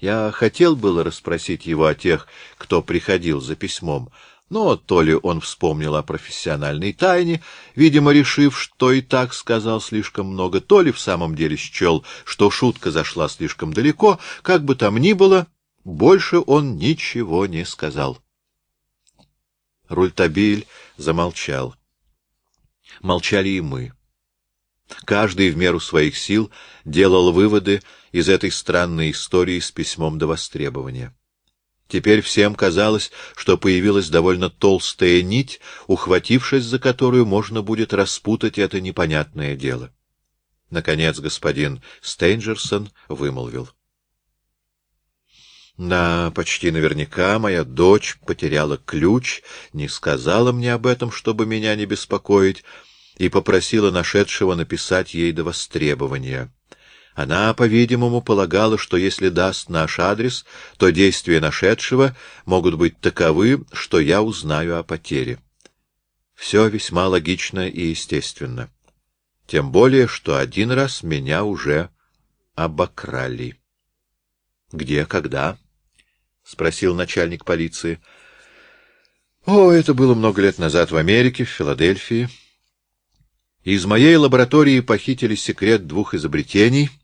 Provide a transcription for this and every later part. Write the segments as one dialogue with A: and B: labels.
A: Я хотел было расспросить его о тех, кто приходил за письмом, но то ли он вспомнил о профессиональной тайне, видимо, решив, что и так сказал слишком много, то ли в самом деле счел, что шутка зашла слишком далеко, как бы там ни было, больше он ничего не сказал. Рультабиль замолчал. Молчали и мы. Каждый в меру своих сил делал выводы из этой странной истории с письмом до востребования. Теперь всем казалось, что появилась довольно толстая нить, ухватившись за которую можно будет распутать это непонятное дело. Наконец господин Стейнджерсон вымолвил. Да, почти наверняка моя дочь потеряла ключ, не сказала мне об этом, чтобы меня не беспокоить, и попросила нашедшего написать ей до востребования. Она, по-видимому, полагала, что если даст наш адрес, то действия нашедшего могут быть таковы, что я узнаю о потере. Все весьма логично и естественно. Тем более, что один раз меня уже обокрали. — Где, когда? — спросил начальник полиции. — О, это было много лет назад в Америке, в Филадельфии. Из моей лаборатории похитили секрет двух изобретений —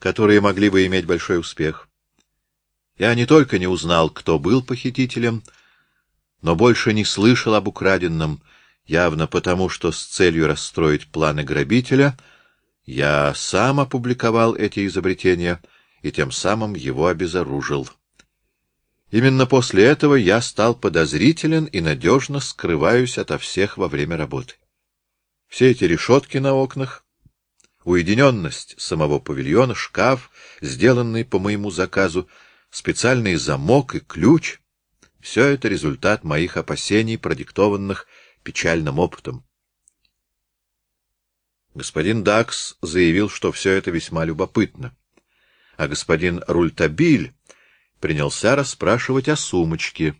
A: которые могли бы иметь большой успех. Я не только не узнал, кто был похитителем, но больше не слышал об украденном, явно потому, что с целью расстроить планы грабителя я сам опубликовал эти изобретения и тем самым его обезоружил. Именно после этого я стал подозрителен и надежно скрываюсь ото всех во время работы. Все эти решетки на окнах Уединенность самого павильона, шкаф, сделанный по моему заказу, специальный замок и ключ — все это результат моих опасений, продиктованных печальным опытом. Господин Дакс заявил, что все это весьма любопытно, а господин Рультабиль принялся расспрашивать о сумочке.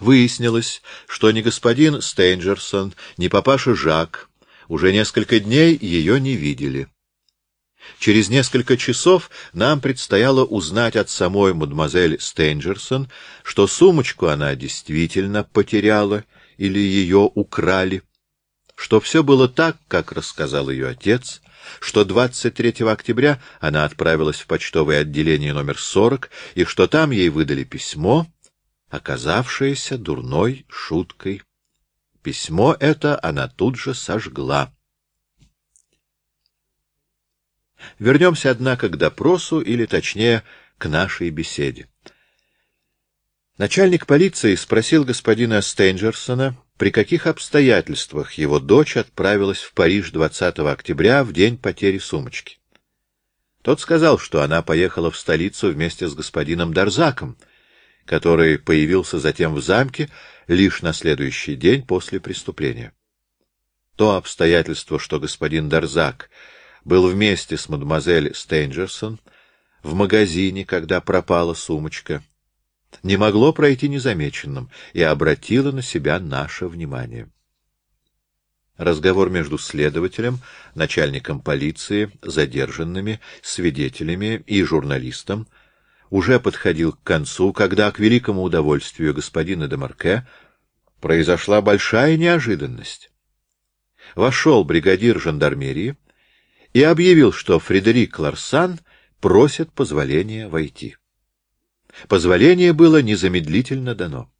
A: Выяснилось, что ни господин Стейнджерсон, ни папаша Жак уже несколько дней ее не видели. Через несколько часов нам предстояло узнать от самой мадемуазель Стейнджерсон, что сумочку она действительно потеряла или ее украли, что все было так, как рассказал ее отец, что 23 октября она отправилась в почтовое отделение номер 40 и что там ей выдали письмо, оказавшееся дурной шуткой. Письмо это она тут же сожгла. Вернемся, однако, к допросу, или, точнее, к нашей беседе. Начальник полиции спросил господина Стейнджерсона, при каких обстоятельствах его дочь отправилась в Париж 20 октября в день потери сумочки. Тот сказал, что она поехала в столицу вместе с господином Дарзаком, который появился затем в замке лишь на следующий день после преступления. То обстоятельство, что господин Дарзак был вместе с мадемуазель Стейнджерсон в магазине, когда пропала сумочка, не могло пройти незамеченным и обратило на себя наше внимание. Разговор между следователем, начальником полиции, задержанными, свидетелями и журналистом уже подходил к концу, когда, к великому удовольствию господина де Марке, произошла большая неожиданность. Вошел бригадир жандармерии и объявил, что Фредерик Ларсан просит позволения войти. Позволение было незамедлительно дано.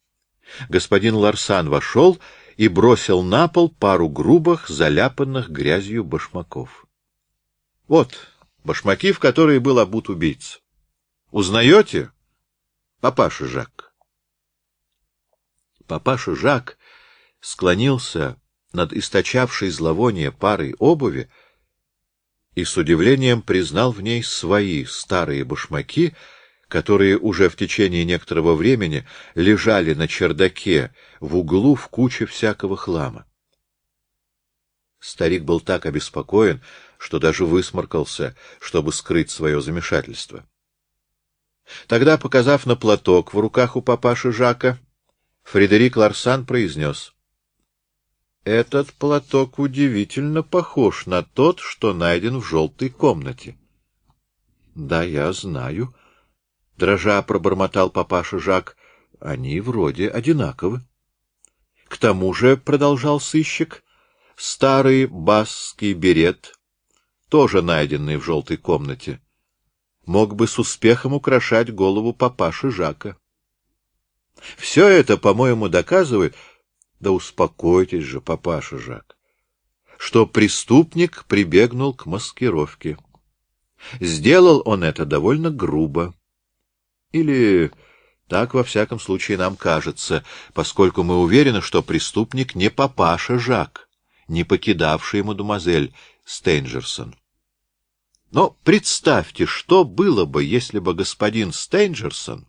A: Господин Ларсан вошел и бросил на пол пару грубых, заляпанных грязью башмаков. Вот башмаки, в которые был обут убийца. Узнаете? Папаша Жак. Папаша Жак склонился над источавшей зловоние парой обуви и с удивлением признал в ней свои старые башмаки, которые уже в течение некоторого времени лежали на чердаке в углу в куче всякого хлама. Старик был так обеспокоен, что даже высморкался, чтобы скрыть свое замешательство. Тогда, показав на платок в руках у папаши Жака, Фредерик Ларсан произнес. «Этот платок удивительно похож на тот, что найден в желтой комнате». Да, я знаю. Дрожа пробормотал папаша Жак. Они вроде одинаковы. К тому же, — продолжал сыщик, — старый басский берет, тоже найденный в желтой комнате, мог бы с успехом украшать голову папаши Жака. Все это, по-моему, доказывает... Да успокойтесь же, папаша Жак, что преступник прибегнул к маскировке. Сделал он это довольно грубо. Или так, во всяком случае, нам кажется, поскольку мы уверены, что преступник не папаша Жак, не покидавший мадемуазель Стейнджерсон. Но представьте, что было бы, если бы господин Стейнджерсон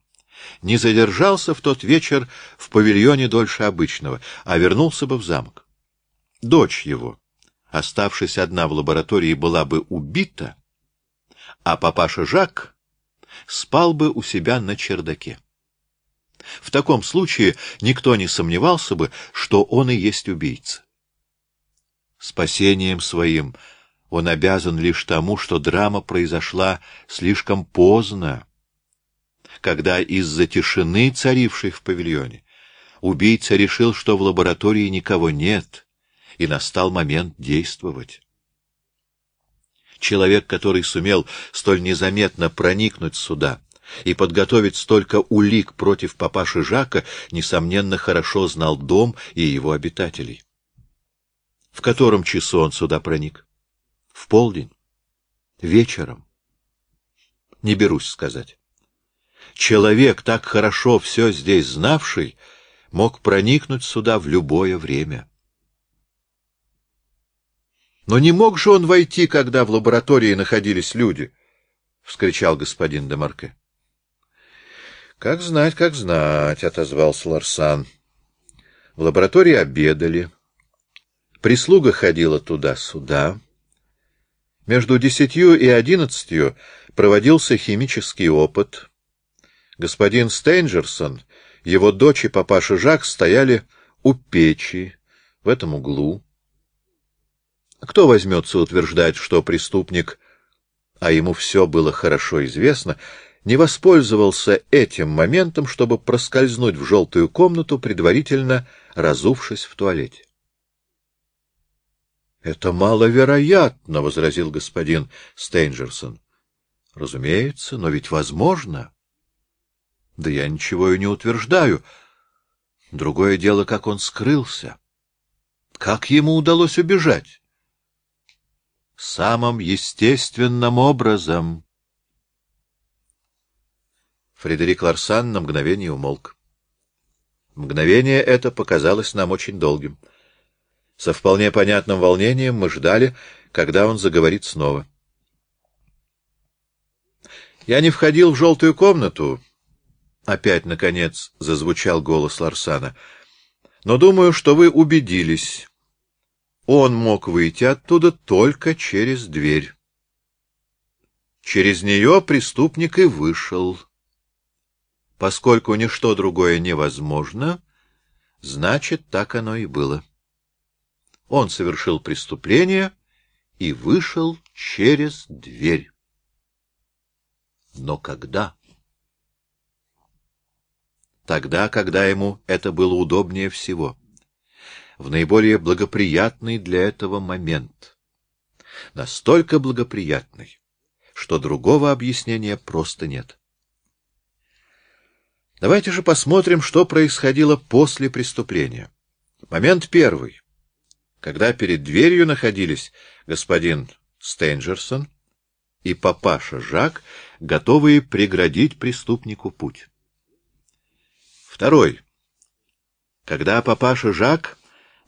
A: не задержался в тот вечер в павильоне дольше обычного, а вернулся бы в замок. Дочь его, оставшись одна в лаборатории, была бы убита, а папаша Жак спал бы у себя на чердаке. В таком случае никто не сомневался бы, что он и есть убийца. Спасением своим он обязан лишь тому, что драма произошла слишком поздно, когда из-за тишины, царившей в павильоне, убийца решил, что в лаборатории никого нет, и настал момент действовать. Человек, который сумел столь незаметно проникнуть сюда и подготовить столько улик против папаши Жака, несомненно, хорошо знал дом и его обитателей. В котором часу он сюда проник? В полдень? Вечером? Не берусь сказать. Человек, так хорошо все здесь знавший, мог проникнуть сюда в любое время. Но не мог же он войти, когда в лаборатории находились люди, — вскричал господин Демарке. — Как знать, как знать, — отозвался Ларсан. В лаборатории обедали. Прислуга ходила туда-сюда. Между десятью и одиннадцатью проводился химический опыт. Господин Стейнджерсон, его дочь и папаша Жак стояли у печи в этом углу. Кто возьмется утверждать, что преступник, а ему все было хорошо известно, не воспользовался этим моментом, чтобы проскользнуть в желтую комнату, предварительно разувшись в туалете? — Это маловероятно, — возразил господин Стейнджерсон. — Разумеется, но ведь возможно. — Да я ничего и не утверждаю. Другое дело, как он скрылся. Как ему удалось убежать? самым естественным образом. Фредерик Ларсан на мгновение умолк. Мгновение это показалось нам очень долгим. Со вполне понятным волнением мы ждали, когда он заговорит снова. «Я не входил в желтую комнату», — опять, наконец, зазвучал голос Ларсана, — «но думаю, что вы убедились, он мог выйти оттуда только через дверь. Через нее преступник и вышел. Поскольку ничто другое невозможно, значит, так оно и было. Он совершил преступление и вышел через дверь. Но когда? Тогда, когда ему это было удобнее всего в наиболее благоприятный для этого момент. Настолько благоприятный, что другого объяснения просто нет. Давайте же посмотрим, что происходило после преступления. Момент первый, когда перед дверью находились господин Стенджерсон и папаша Жак, готовые преградить преступнику путь. Второй, когда папаша Жак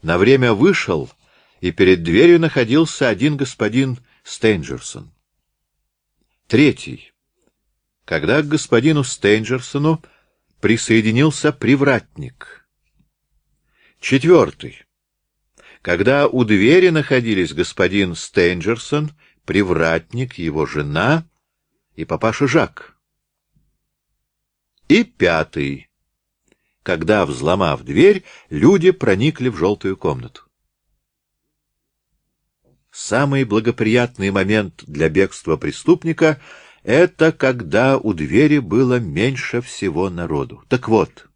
A: на время вышел, и перед дверью находился один господин Стейнджерсон. Третий. Когда к господину Стейнджерсону присоединился привратник. Четвертый. Когда у двери находились господин Стейнджерсон, привратник, его жена и папаша Жак. И пятый когда, взломав дверь, люди проникли в желтую комнату. Самый благоприятный момент для бегства преступника Это когда у двери было меньше всего народу. Так вот,